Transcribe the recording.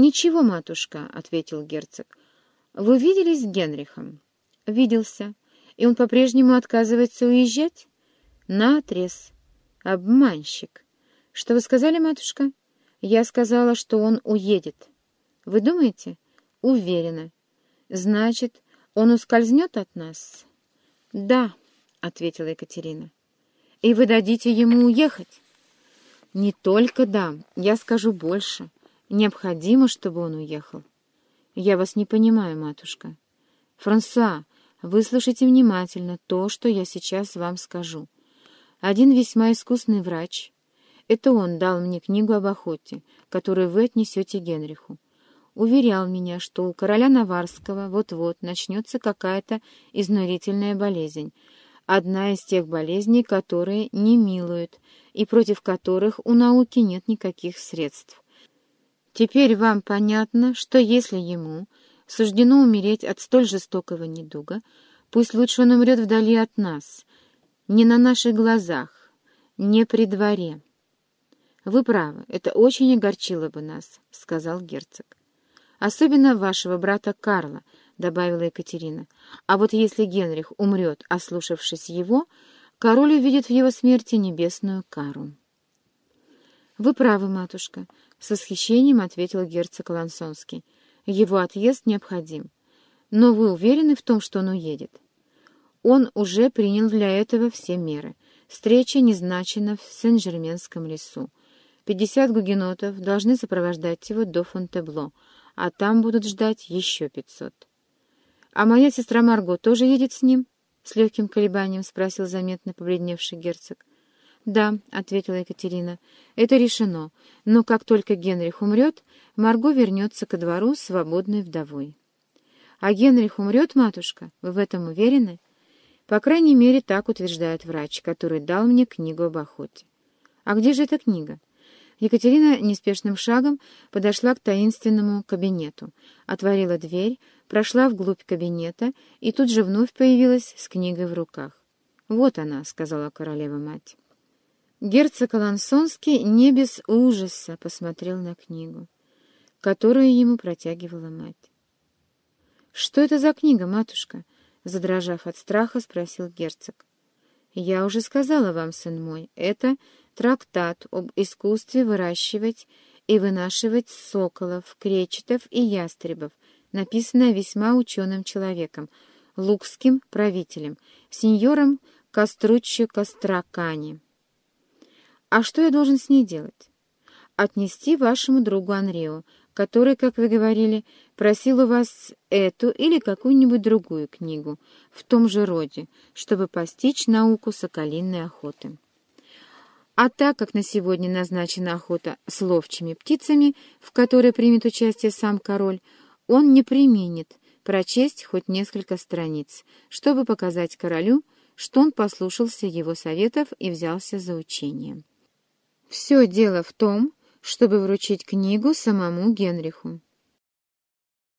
«Ничего, матушка», — ответил герцог. «Вы виделись с Генрихом?» «Виделся. И он по-прежнему отказывается уезжать?» «Наотрез. Обманщик. Что вы сказали, матушка?» «Я сказала, что он уедет». «Вы думаете?» «Уверена. Значит, он ускользнет от нас?» «Да», — ответила Екатерина. «И вы дадите ему уехать?» «Не только дам, я скажу больше. Необходимо, чтобы он уехал». «Я вас не понимаю, матушка». «Франсуа, выслушайте внимательно то, что я сейчас вам скажу. Один весьма искусный врач, это он дал мне книгу об охоте, которую вы отнесете Генриху, уверял меня, что у короля Наварского вот-вот начнется какая-то изнурительная болезнь, одна из тех болезней, которые не милуют и против которых у науки нет никаких средств. Теперь вам понятно, что если ему суждено умереть от столь жестокого недуга, пусть лучше он умрет вдали от нас, не на наших глазах, не при дворе. «Вы правы, это очень огорчило бы нас», — сказал герцог. «Особенно вашего брата Карла», — добавила Екатерина. «А вот если Генрих умрет, ослушавшись его, король увидит в его смерти небесную кару». «Вы правы, матушка», — с восхищением ответил герцог Лансонский. «Его отъезд необходим. Но вы уверены в том, что он уедет?» Он уже принял для этого все меры. Встреча назначена в Сен-Жерменском лесу. Пятьдесят гугенотов должны сопровождать его до Фонтебло, а там будут ждать еще пятьсот. «А моя сестра Марго тоже едет с ним?» — с легким колебанием спросил заметно побледневший герцог. «Да», — ответила Екатерина, — «это решено, но как только Генрих умрет, Марго вернется ко двору свободной вдовой». «А Генрих умрет, матушка? Вы в этом уверены?» «По крайней мере, так утверждает врач, который дал мне книгу об охоте». «А где же эта книга?» Екатерина неспешным шагом подошла к таинственному кабинету, отворила дверь, прошла вглубь кабинета и тут же вновь появилась с книгой в руках. «Вот она», — сказала королева-мать. Герцог Алансонский не без ужаса посмотрел на книгу, которую ему протягивала мать. «Что это за книга, матушка?» — задрожав от страха, спросил герцог. «Я уже сказала вам, сын мой, это трактат об искусстве выращивать и вынашивать соколов, кречетов и ястребов, написанное весьма ученым человеком, лукским правителем, сеньором Коструччо Костракани. А что я должен с ней делать? Отнести вашему другу Анрио, который, как вы говорили, просил у вас эту или какую-нибудь другую книгу в том же роде, чтобы постичь науку соколиной охоты. А так как на сегодня назначена охота с ловчими птицами, в которой примет участие сам король, он не применит прочесть хоть несколько страниц, чтобы показать королю, что он послушался его советов и взялся за учение. Все дело в том, чтобы вручить книгу самому Генриху.